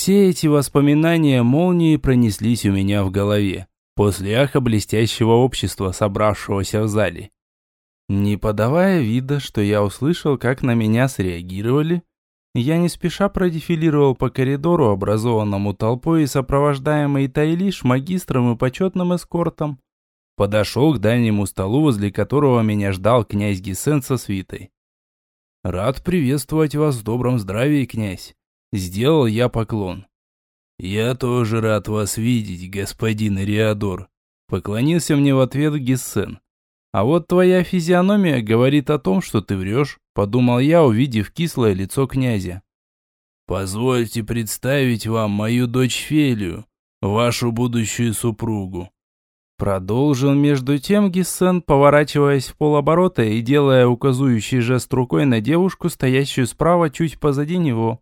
Все эти воспоминания молнии пронеслись у меня в голове, после аха блестящего общества, собравшегося в зале. Не подавая вида, что я услышал, как на меня среагировали, я не спеша продефилировал по коридору, образованному толпой и сопровождаемый Тайлиш, магистром и почетным эскортом. Подошел к дальнему столу, возле которого меня ждал князь Гесен со свитой. «Рад приветствовать вас в добром здравии, князь!» Сделал я поклон. «Я тоже рад вас видеть, господин Риадор», поклонился мне в ответ Гессен. «А вот твоя физиономия говорит о том, что ты врешь», – подумал я, увидев кислое лицо князя. «Позвольте представить вам мою дочь Фелию, вашу будущую супругу». Продолжил между тем Гиссен, поворачиваясь в полоборота и делая указующий жест рукой на девушку, стоящую справа чуть позади него.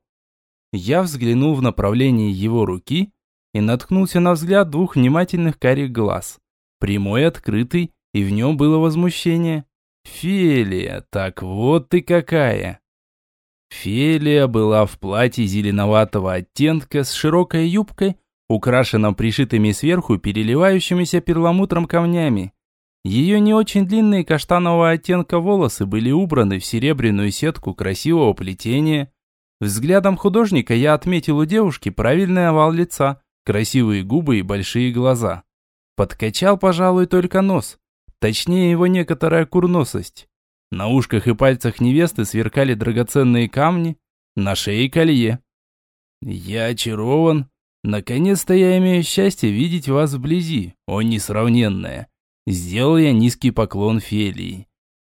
Я взглянул в направлении его руки и наткнулся на взгляд двух внимательных карих глаз. Прямой, открытый и в нем было возмущение. Фелия, так вот ты какая. Фелия была в платье зеленоватого оттенка с широкой юбкой, украшенном пришитыми сверху переливающимися перламутром камнями. Ее не очень длинные каштанового оттенка волосы были убраны в серебряную сетку красивого плетения. Взглядом художника я отметил у девушки правильный овал лица, красивые губы и большие глаза. Подкачал, пожалуй, только нос. Точнее, его некоторая курносость. На ушках и пальцах невесты сверкали драгоценные камни, на шее колье. Я очарован. Наконец-то я имею счастье видеть вас вблизи, о несравненная. Сделал я низкий поклон Фелии.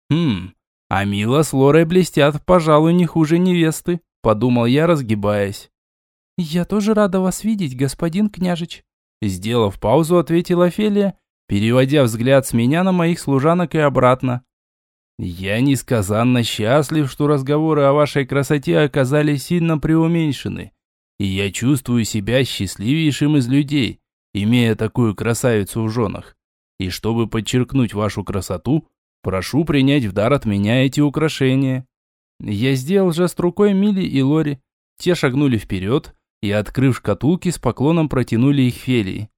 Хм, а Мила с Лорой блестят, пожалуй, не хуже невесты, подумал я, разгибаясь. Я тоже рада вас видеть, господин княжич. Сделав паузу, ответила Фелия переводя взгляд с меня на моих служанок и обратно. «Я несказанно счастлив, что разговоры о вашей красоте оказались сильно преуменьшены, и я чувствую себя счастливейшим из людей, имея такую красавицу в женах. И чтобы подчеркнуть вашу красоту, прошу принять в дар от меня эти украшения». Я сделал жест рукой Мили и Лори. Те шагнули вперед и, открыв шкатулки, с поклоном протянули их Фелии.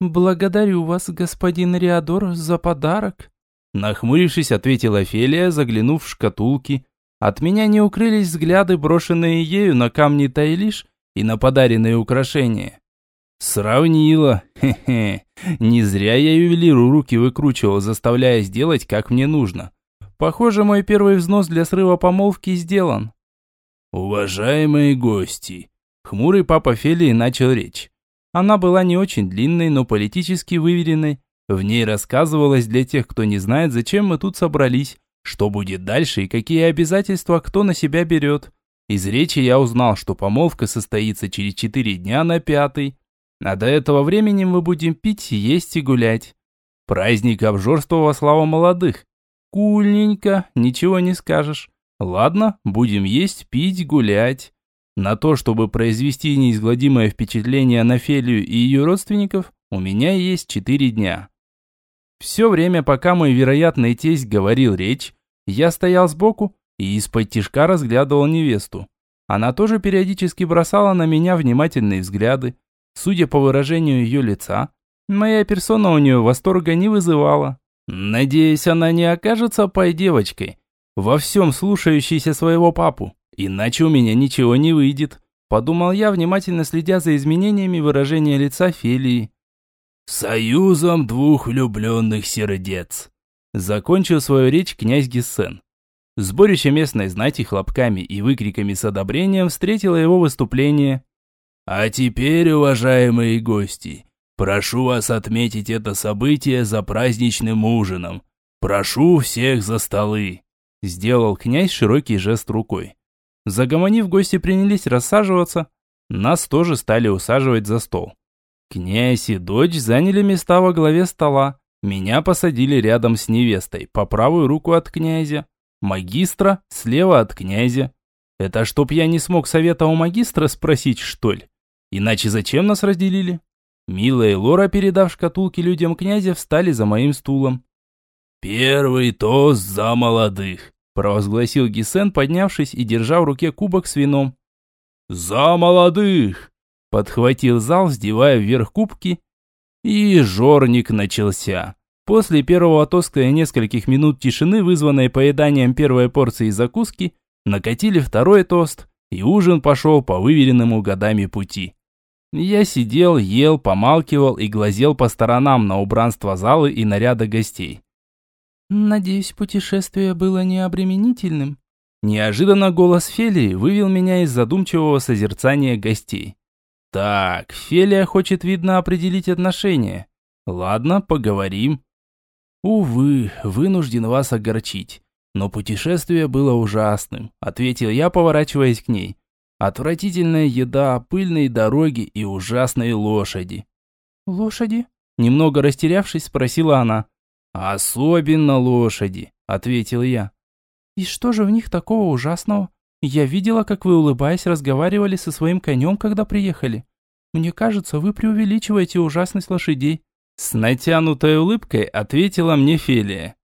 «Благодарю вас, господин Риадор, за подарок», Нахмурившись, ответила Фелия, заглянув в шкатулки. От меня не укрылись взгляды, брошенные ею на камни Тайлиш и на подаренные украшения. Сравнила. Хе-хе. Не зря я ювелиру руки выкручивал, заставляя сделать, как мне нужно. Похоже, мой первый взнос для срыва помолвки сделан. Уважаемые гости, хмурый папа Фелии начал речь. Она была не очень длинной, но политически выверенной. В ней рассказывалось для тех, кто не знает, зачем мы тут собрались, что будет дальше и какие обязательства кто на себя берет. Из речи я узнал, что помолвка состоится через четыре дня на пятый, а до этого времени мы будем пить, есть и гулять. Праздник обжорства во славу молодых. Кульненько, ничего не скажешь. Ладно, будем есть, пить, гулять. На то, чтобы произвести неизгладимое впечатление на Фелию и ее родственников, у меня есть четыре дня. Все время, пока мой вероятный тесть говорил речь, я стоял сбоку и из-под тишка разглядывал невесту. Она тоже периодически бросала на меня внимательные взгляды. Судя по выражению ее лица, моя персона у нее восторга не вызывала. Надеюсь, она не окажется пой девочкой, во всем слушающейся своего папу. Иначе у меня ничего не выйдет, подумал я, внимательно следя за изменениями выражения лица Фелии. Союзом двух влюбленных сердец. Закончил свою речь князь Гессен. Сборище местной знати хлопками и выкриками с одобрением встретило его выступление. А теперь, уважаемые гости, прошу вас отметить это событие за праздничным ужином. Прошу всех за столы. Сделал князь широкий жест рукой. Загомонив, гости принялись рассаживаться. Нас тоже стали усаживать за стол. Князь и дочь заняли места во главе стола. Меня посадили рядом с невестой, по правую руку от князя. Магистра слева от князя. Это чтоб я не смог совета у магистра спросить, что ли? Иначе зачем нас разделили? Мила и Лора, передав шкатулки людям князя, встали за моим стулом. «Первый тост за молодых!» провозгласил Гисен, поднявшись и держа в руке кубок с вином. «За молодых!» подхватил зал, сдевая вверх кубки, и жорник начался. После первого тоста и нескольких минут тишины, вызванной поеданием первой порции закуски, накатили второй тост, и ужин пошел по выверенному годами пути. Я сидел, ел, помалкивал и глазел по сторонам на убранство залы и наряда гостей. «Надеюсь, путешествие было необременительным?» Неожиданно голос Фелии вывел меня из задумчивого созерцания гостей. «Так, Фелия хочет, видно, определить отношения. Ладно, поговорим». «Увы, вынужден вас огорчить, но путешествие было ужасным», ответил я, поворачиваясь к ней. Отвратительная еда, пыльные дороги и ужасные лошади. Лошади? Немного растерявшись, спросила она. Особенно лошади, ответил я. И что же в них такого ужасного? Я видела, как вы, улыбаясь, разговаривали со своим конем, когда приехали. Мне кажется, вы преувеличиваете ужасность лошадей. С натянутой улыбкой ответила мне Фелия.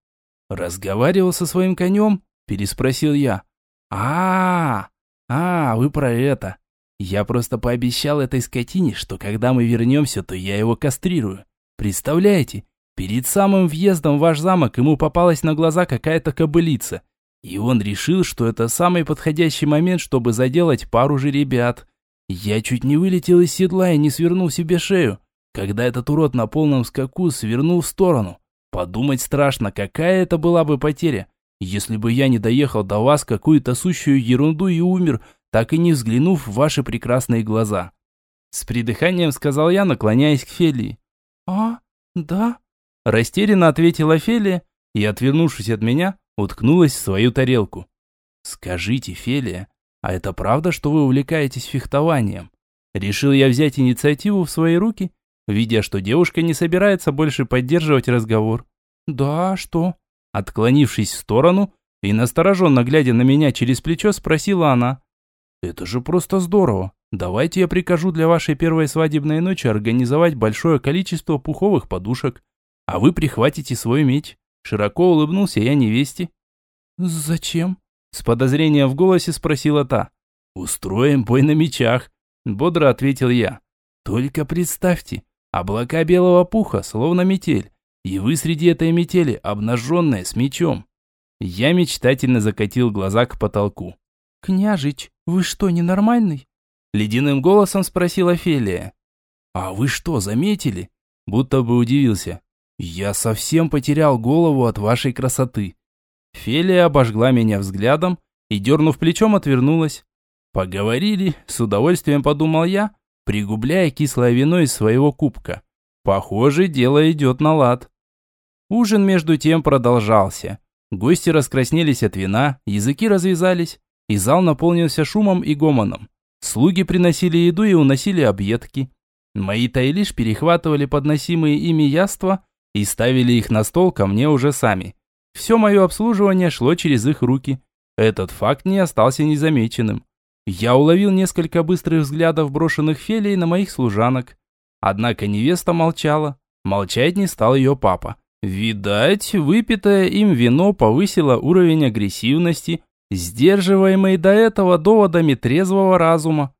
«Разговаривал со своим конем?» – переспросил я. а, -а, -а «А, вы про это. Я просто пообещал этой скотине, что когда мы вернемся, то я его кастрирую. Представляете, перед самым въездом в ваш замок ему попалась на глаза какая-то кобылица. И он решил, что это самый подходящий момент, чтобы заделать пару же ребят. Я чуть не вылетел из седла и не свернул себе шею, когда этот урод на полном скаку свернул в сторону. Подумать страшно, какая это была бы потеря. Если бы я не доехал до вас какую-то сущую ерунду и умер, так и не взглянув в ваши прекрасные глаза. С придыханием сказал я, наклоняясь к Фелии. «А, да?» Растерянно ответила Фелия и, отвернувшись от меня, уткнулась в свою тарелку. «Скажите, Фелия, а это правда, что вы увлекаетесь фехтованием?» Решил я взять инициативу в свои руки, видя, что девушка не собирается больше поддерживать разговор. «Да, что?» Отклонившись в сторону и настороженно глядя на меня через плечо, спросила она. «Это же просто здорово. Давайте я прикажу для вашей первой свадебной ночи организовать большое количество пуховых подушек, а вы прихватите свой меч». Широко улыбнулся я невесте. «Зачем?» С подозрением в голосе спросила та. «Устроим бой на мечах», бодро ответил я. «Только представьте, облака белого пуха, словно метель, и вы среди этой метели, обнаженная, с мечом. Я мечтательно закатил глаза к потолку. «Княжич, вы что, ненормальный?» Ледяным голосом спросила Фелия. «А вы что, заметили?» Будто бы удивился. «Я совсем потерял голову от вашей красоты». Фелия обожгла меня взглядом и, дернув плечом, отвернулась. «Поговорили», с удовольствием подумал я, пригубляя кислое вино из своего кубка. «Похоже, дело идет на лад». Ужин между тем продолжался. Гости раскраснелись от вина, языки развязались, и зал наполнился шумом и гомоном. Слуги приносили еду и уносили объедки. Мои тайлиш перехватывали подносимые ими яства и ставили их на стол ко мне уже сами. Все мое обслуживание шло через их руки. Этот факт не остался незамеченным. Я уловил несколько быстрых взглядов, брошенных Фелей на моих служанок. Однако невеста молчала. Молчать не стал ее папа. Видать, выпитое им вино повысило уровень агрессивности, сдерживаемый до этого доводами трезвого разума.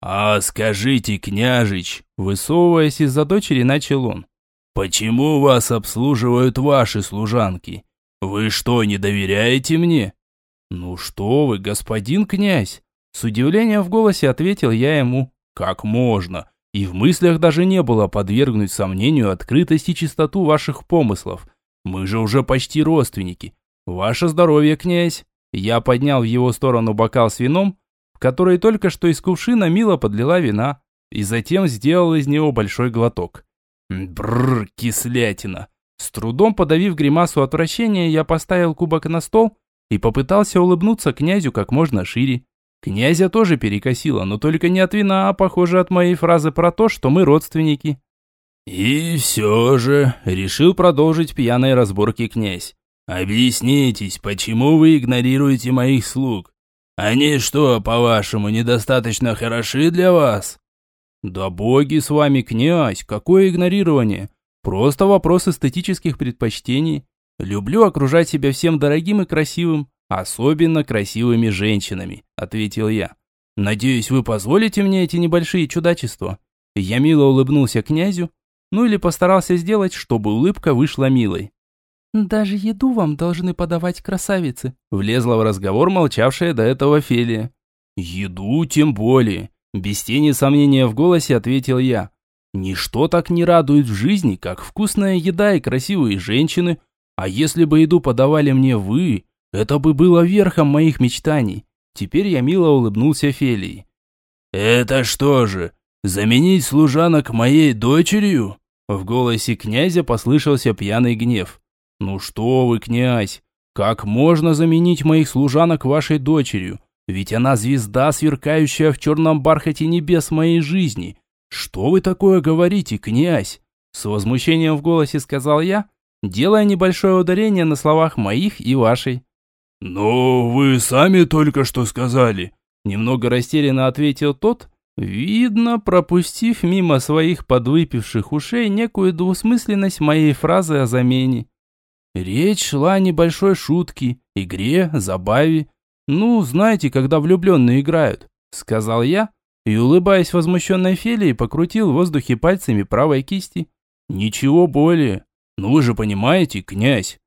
«А скажите, княжич», высовываясь из-за дочери, начал он, «почему вас обслуживают ваши служанки? Вы что, не доверяете мне?» «Ну что вы, господин князь?» С удивлением в голосе ответил я ему. «Как можно? И в мыслях даже не было подвергнуть сомнению открытость и чистоту ваших помыслов. Мы же уже почти родственники. Ваше здоровье, князь!» Я поднял в его сторону бокал с вином, в который только что из кувшина мило подлила вина, и затем сделал из него большой глоток. Бррр, кислятина. С трудом подавив гримасу отвращения, я поставил кубок на стол и попытался улыбнуться князю как можно шире. Князя тоже перекосило, но только не от вина, а, похоже, от моей фразы про то, что мы родственники. «И все же», — решил продолжить пьяные разборки князь, «объяснитесь, почему вы игнорируете моих слуг? Они что, по-вашему, недостаточно хороши для вас?» «Да боги с вами, князь, какое игнорирование? Просто вопрос эстетических предпочтений. Люблю окружать себя всем дорогим и красивым, особенно красивыми женщинами», – ответил я. Надеюсь, вы позволите мне эти небольшие чудачества?» Я мило улыбнулся князю, ну или постарался сделать, чтобы улыбка вышла милой. «Даже еду вам должны подавать красавицы», влезла в разговор молчавшая до этого Фелия. «Еду тем более», без тени сомнения в голосе ответил я. «Ничто так не радует в жизни, как вкусная еда и красивые женщины, а если бы еду подавали мне вы, это бы было верхом моих мечтаний». Теперь я мило улыбнулся Фелии. «Это что же, заменить служанок моей дочерью?» В голосе князя послышался пьяный гнев. «Ну что вы, князь, как можно заменить моих служанок вашей дочерью? Ведь она звезда, сверкающая в черном бархате небес моей жизни. Что вы такое говорите, князь?» С возмущением в голосе сказал я, делая небольшое ударение на словах моих и вашей. «Но вы сами только что сказали», – немного растерянно ответил тот, видно, пропустив мимо своих подвыпивших ушей некую двусмысленность моей фразы о замене. Речь шла о небольшой шутке, игре, забаве. Ну, знаете, когда влюбленные играют, сказал я и, улыбаясь возмущенной Фелии, покрутил в воздухе пальцами правой кисти. Ничего более. Ну вы же понимаете, князь.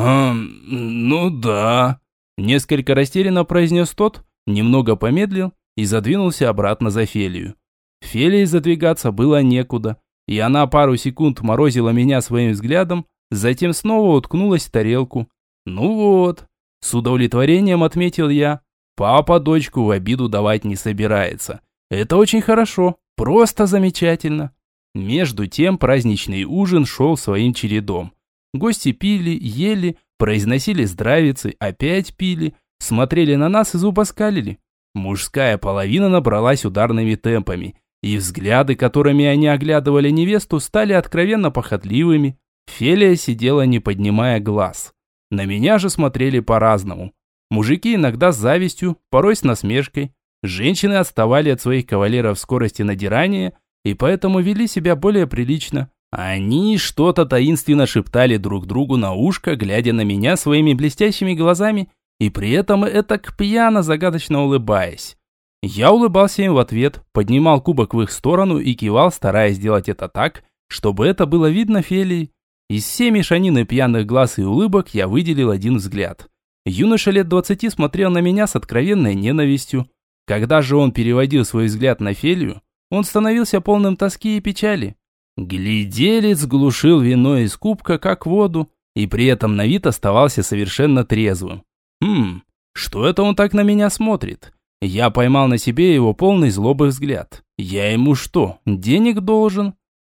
«А, ну да», – несколько растерянно произнес тот, немного помедлил и задвинулся обратно за Фелию. Фелии задвигаться было некуда, и она пару секунд морозила меня своим взглядом, затем снова уткнулась в тарелку. «Ну вот», – с удовлетворением отметил я, папа дочку в обиду давать не собирается. Это очень хорошо, просто замечательно. Между тем праздничный ужин шел своим чередом. Гости пили, ели, произносили здравицы, опять пили, смотрели на нас и зубоскалили. Мужская половина набралась ударными темпами, и взгляды, которыми они оглядывали невесту, стали откровенно похотливыми. Фелия сидела, не поднимая глаз. На меня же смотрели по-разному. Мужики иногда с завистью, порой с насмешкой. Женщины отставали от своих кавалеров в скорости надирания и поэтому вели себя более прилично. Они что-то таинственно шептали друг другу на ушко, глядя на меня своими блестящими глазами, и при этом этак пьяно загадочно улыбаясь. Я улыбался им в ответ, поднимал кубок в их сторону и кивал, стараясь сделать это так, чтобы это было видно Фелии. Из всей мешанины пьяных глаз и улыбок я выделил один взгляд. Юноша лет двадцати смотрел на меня с откровенной ненавистью. Когда же он переводил свой взгляд на Фелию, он становился полным тоски и печали. Гляделец глушил вино из кубка, как воду, и при этом на вид оставался совершенно трезвым. Хм, что это он так на меня смотрит? Я поймал на себе его полный злобы взгляд. Я ему что, денег должен?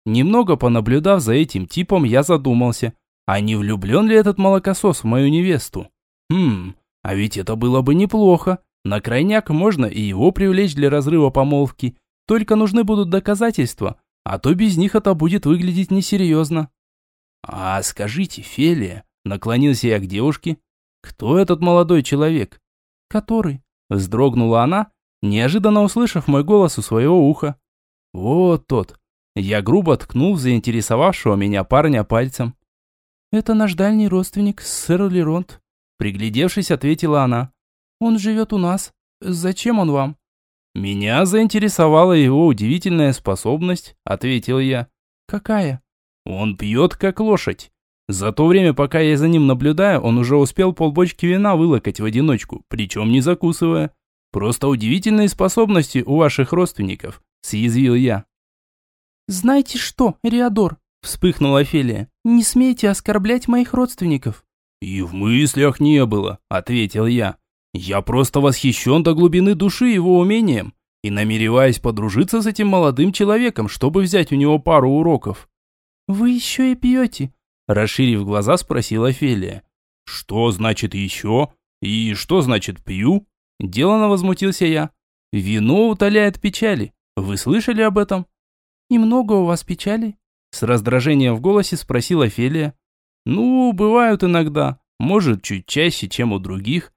Немного понаблюдав за этим типом, я задумался, а не влюблен ли этот молокосос в мою невесту? Хм, а ведь это было бы неплохо. На крайняк можно и его привлечь для разрыва помолвки. Только нужны будут доказательства, а то без них это будет выглядеть несерьезно. А скажите, Фелия, наклонился я к девушке, кто этот молодой человек? Который? Вздрогнула она, неожиданно услышав мой голос у своего уха. Вот тот. Я грубо ткнул заинтересовавшего меня парня пальцем. «Это наш дальний родственник, сэр Леронт», — приглядевшись, ответила она. «Он живет у нас. Зачем он вам?» «Меня заинтересовала его удивительная способность», — ответил я. «Какая?» «Он пьет, как лошадь. За то время, пока я за ним наблюдаю, он уже успел полбочки вина вылокать в одиночку, причем не закусывая. Просто удивительные способности у ваших родственников», — съязвил я. «Знаете что, Риадор?» — вспыхнула Офелия. «Не смейте оскорблять моих родственников». «И в мыслях не было», — ответил я. Я просто восхищен до глубины души его умением и намереваюсь подружиться с этим молодым человеком, чтобы взять у него пару уроков». «Вы еще и пьете?» Расширив глаза, спросила Фелия. «Что значит еще? И что значит пью?» Делано возмутился я. «Вино утоляет печали. Вы слышали об этом?» «И много у вас печали?» С раздражением в голосе спросила Фелия. «Ну, бывают иногда. Может, чуть чаще, чем у других.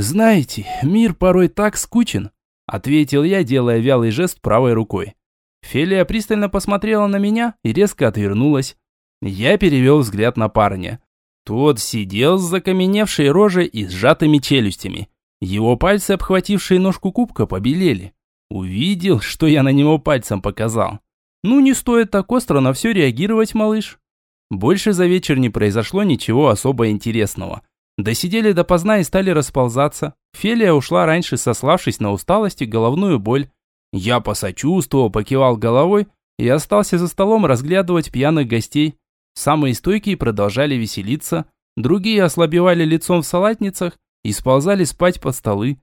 «Знаете, мир порой так скучен», – ответил я, делая вялый жест правой рукой. Фелия пристально посмотрела на меня и резко отвернулась. Я перевел взгляд на парня. Тот сидел с закаменевшей рожей и сжатыми челюстями. Его пальцы, обхватившие ножку кубка, побелели. Увидел, что я на него пальцем показал. Ну, не стоит так остро на все реагировать, малыш. Больше за вечер не произошло ничего особо интересного. Досидели допоздна и стали расползаться. Фелия ушла раньше, сославшись на усталость и головную боль. Я посочувствовал, покивал головой и остался за столом разглядывать пьяных гостей. Самые стойкие продолжали веселиться, другие ослабевали лицом в салатницах и сползали спать под столы.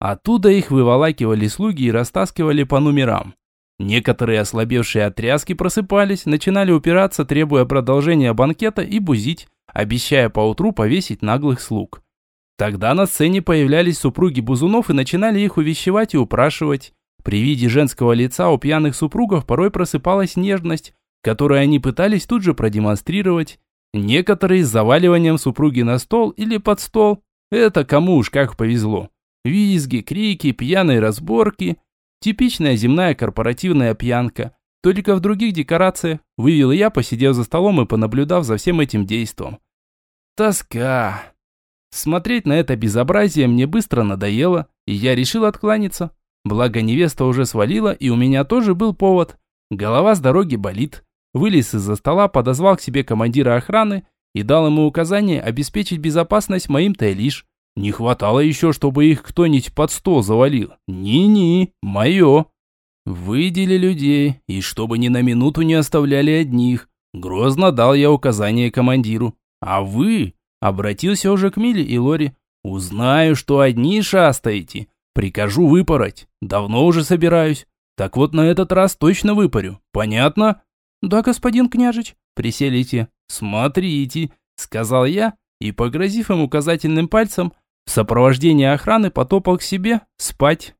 Оттуда их выволакивали слуги и растаскивали по номерам. Некоторые ослабевшие от тряски просыпались, начинали упираться, требуя продолжения банкета и бузить, обещая поутру повесить наглых слуг. Тогда на сцене появлялись супруги Бузунов и начинали их увещевать и упрашивать. При виде женского лица у пьяных супругов порой просыпалась нежность, которую они пытались тут же продемонстрировать. Некоторые с заваливанием супруги на стол или под стол. Это кому уж как повезло. Визги, крики, пьяные разборки. Типичная земная корпоративная пьянка. Только в других декорациях, вывел я, посидев за столом и понаблюдав за всем этим действом. Тоска. Смотреть на это безобразие мне быстро надоело, и я решил откланяться. Благо невеста уже свалила, и у меня тоже был повод. Голова с дороги болит. Вылез из-за стола, подозвал к себе командира охраны и дал ему указание обеспечить безопасность моим Тайлиш. Не хватало еще, чтобы их кто-нибудь под стол завалил. Ни-ни, мое. Выдели людей, и чтобы ни на минуту не оставляли одних. Грозно дал я указание командиру. А вы, обратился уже к Миле и Лори, узнаю, что одни шастаете, Прикажу выпороть. Давно уже собираюсь. Так вот на этот раз точно выпарю. Понятно? Да, господин княжич. Приселите. Смотрите, сказал я и, погрозив им указательным пальцем, в сопровождении охраны потопал к себе спать.